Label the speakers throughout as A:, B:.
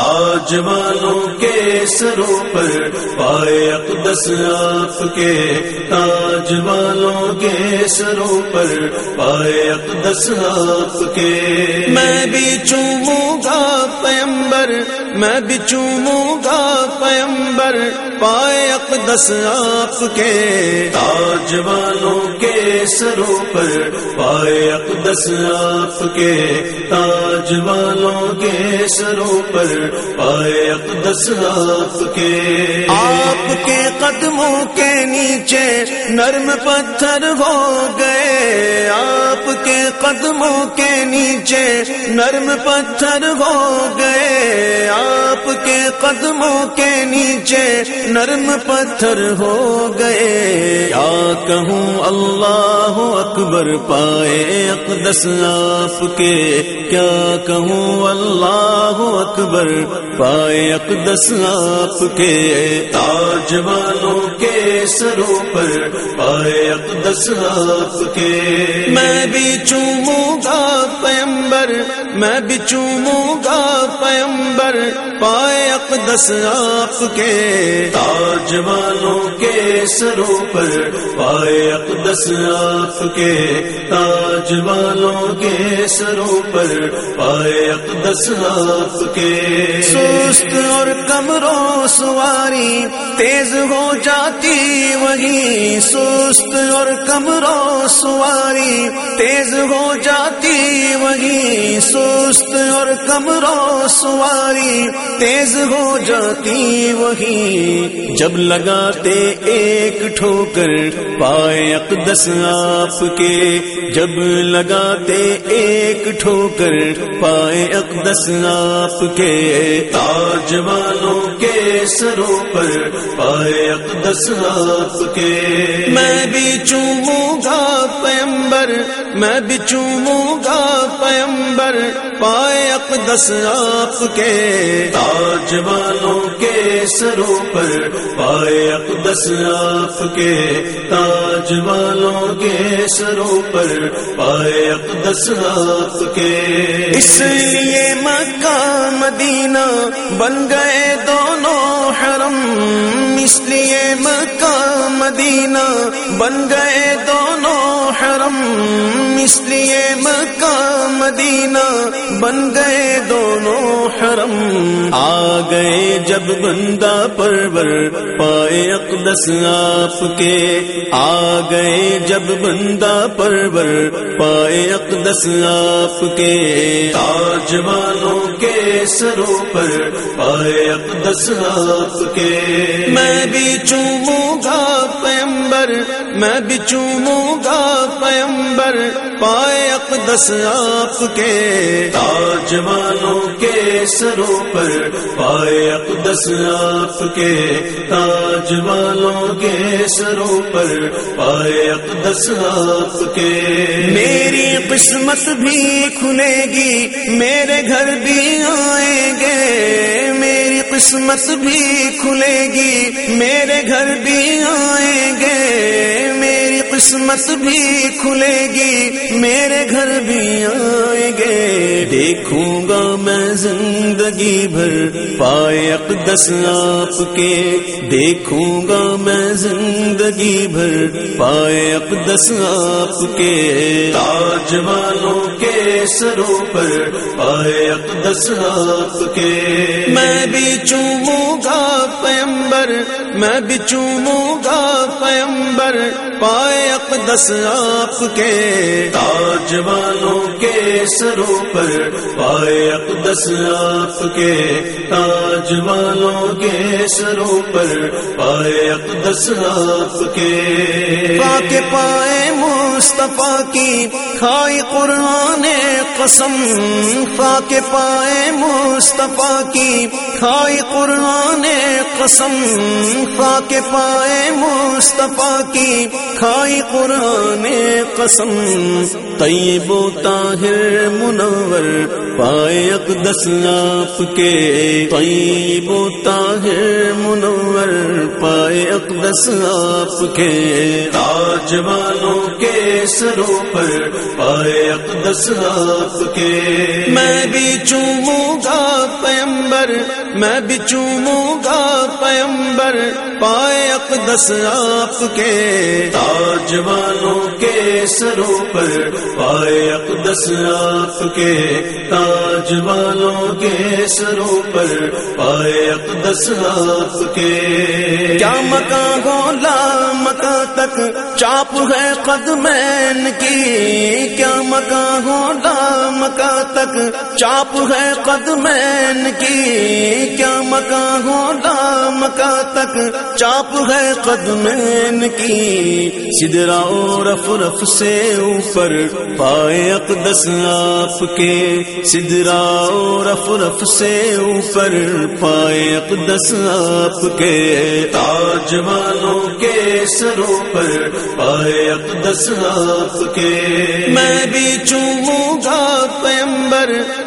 A: تاج والوں کے سروں پر، پائے اقدس آپ کے تاج والوں کے سروں پر، پائے اقدس آپ کے۔
B: میں بھی چوموں میں بھی چوموں گا پیمبر پائے اقدس آپ کے۔
A: تاج والوں کے سروں پر پائے اقدس آپ کے۔ تاج والوں کے سروں پر پائے اقدس آپ کے۔
B: آپ کے قدموں کے نیچے نرم پتھر ہو گئے۔ آپ کے قدموں کے نیچے نرم پتھر ہو گئے۔ آپ کے قدموں کے نیچے نرم پتھر ہو گئے۔ کیا کہوں اللہ اکبر پائے اقدس آپ کے۔ کیا کہوں اللہ اکبر پائے اقدس آپ کے۔
A: تاج والوں کے سروں پر پائے اقدس آپ کے۔
B: میں بھی چوموں گا پیمبر میں بھی چوموں گا پیمبر پائے اقدس آپ کے۔
A: تاج والوں کے سروں پر پائے اقدس آپ کے۔ تاج والوں کے سروں پر پائے اقدس آپ کے۔
B: سست اور کمروں سواری تیز ہو جاتی وہی سست اور کمروں سواری تیز ہو جاتی، وہی سست اور کمروں سواری تیز ہو جاتی، وہی جب لگاتے ایک ٹھوکر پائے اقدس آپ کے، جب لگاتے ایک ٹھوکر پائے اقدس آپ کے،
A: تاج والوں کے سروں پر پائے اقدس آپ کے۔
B: میں بھی چوموں گا پیمبر میں بھی چوموں گا پیمبر پائے اقدس آپ کے۔
A: تاج والوں کے سروں پر پائے اقدس آپ کے۔ تاج والوں کے سروں پر پائے اقدس آپ کے۔
B: اس لیے مکہ مدینہ بن گئے دونوں ہم اس لیے مکہ مدینہ بن گئے دونوں حرم اس لیے مکہ مدینہ بن گئے دونوں حرم۔ آ گئے جب بندہ پرور پائے اقدس آپ کے۔ آ گئے جب بندہ پرور پائے اقدس آپ کے۔
A: تاج والوں کے سروں پر پائے اقدس آپ کے۔
B: میں بھی چوموں گا پیمبر، میں بھی چوموں گا پیمبر پائے اقدس آپ کے۔
A: تاج والوں کے سروں پر پائے اقدس آپ کے۔ تاج والوں کے سروں پر پائے اقدس آپ کے۔
B: میری قسمت بھی کھلے گی میرے گھر بھی آئیں گے۔ میری قسمت بھی کھلے گی میرے گھر بھی آئیں گے۔ قسمت بھی کھلے گی، میرے گھر بھی آئیں گے۔ دیکھوں گا میں زندگی بھر پائے اقدس آپ کے۔ دیکھوں گا میں زندگی بھر پائے اقدس آپ کے۔
A: تاج والوں کے سروں پر پائے اقدس آپ کے۔
B: میں بھی چوموں گا پیمبر، میں بھی چوموں گا پیمبر۔ پائے اقدس آپ کے۔
A: تاج والوں کے سروں پر پائے اقدس آپ کے۔ تاج والوں کے سروں پر پائے اقدس آپ کے۔
B: کے پائے مصطفیٰ کی کھائی قرآن قسم۔ فا کے پائے مصطفیٰ کی کھائی قرآن قسم۔ فا کے پائے مصطفیٰ کی کھائی قرآن قسم، طیب و طاہر منور، پائے اقدس آپ کے، طیب و طاہر منور، پائے اقدس آپ کے۔
A: تاج والوں کے سروں پر پائے اقدس آپ کے۔
B: میں بھی چوموں گا پیمبر، میں بھی چوموں گا پیمبر، پائے اقدس آپ کے۔
A: تاج والوں کے سروں پر پائے اقدس آپ کے تاج والوں کے سروں پر پائے اقدس آپ کے۔
B: کیا مکان گولا مکان تک چاپ ہے قدمین کی کیا مکان گولا مکان تک چاپ ہے قدمین کی۔ کیا مکان گولا مکان تک چاپ ہے قدمین کی۔ سدرا رف رف سے اوپر پائے اقدس آپ کے۔ سدرا رف رف سے اوپر پائے اقدس آپ کے۔
A: تاج والوں کے سروں پر پائے اقدس آپ کے۔
B: میں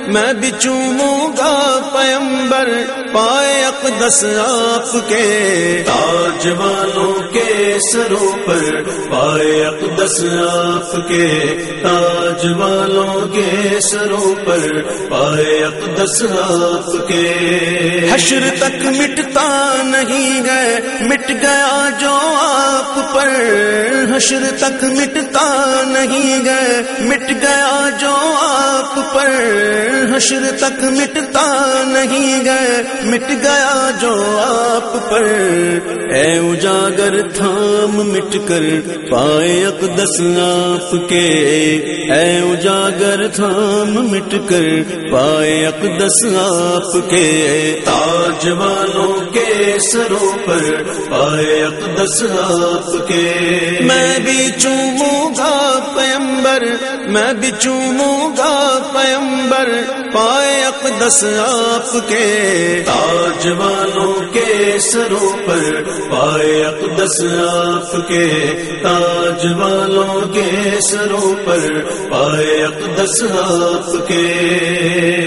B: میں بھی چوموں گا پیمبر پائے اقدس آپ کے۔
A: تاج والوں کے سروں پر پائے اقدس آپ کے۔ تاج والوں کے سروں پر پائے اقدس آپ کے۔
B: حشر تک مٹتا نہیں گئے مٹ گیا جو آپ پر۔ حشر تک مٹتا نہیں گئے مٹ گیا جو آپ پر۔ حشر تک مٹتا نہیں گئے، مٹ گیا جو آپ پر۔ اے اجاگر، تھام مٹ کر پائے اقدس آپ کے۔ اے اجاگر، تھام مٹ کر پائے اقدس آپ کے۔
A: تاج والوں کے سروں پر پائے اقدس آپ کے۔
B: میں بھی چوموں گا پیمبر، میں بھی چوموں گا پیغمبر، پائے اقدس آپ کے۔
A: تاج والوں کے سروں پر پائے اقدس آپ کے۔ تاج والوں کے سروں پر پائے اقدس آپ کے۔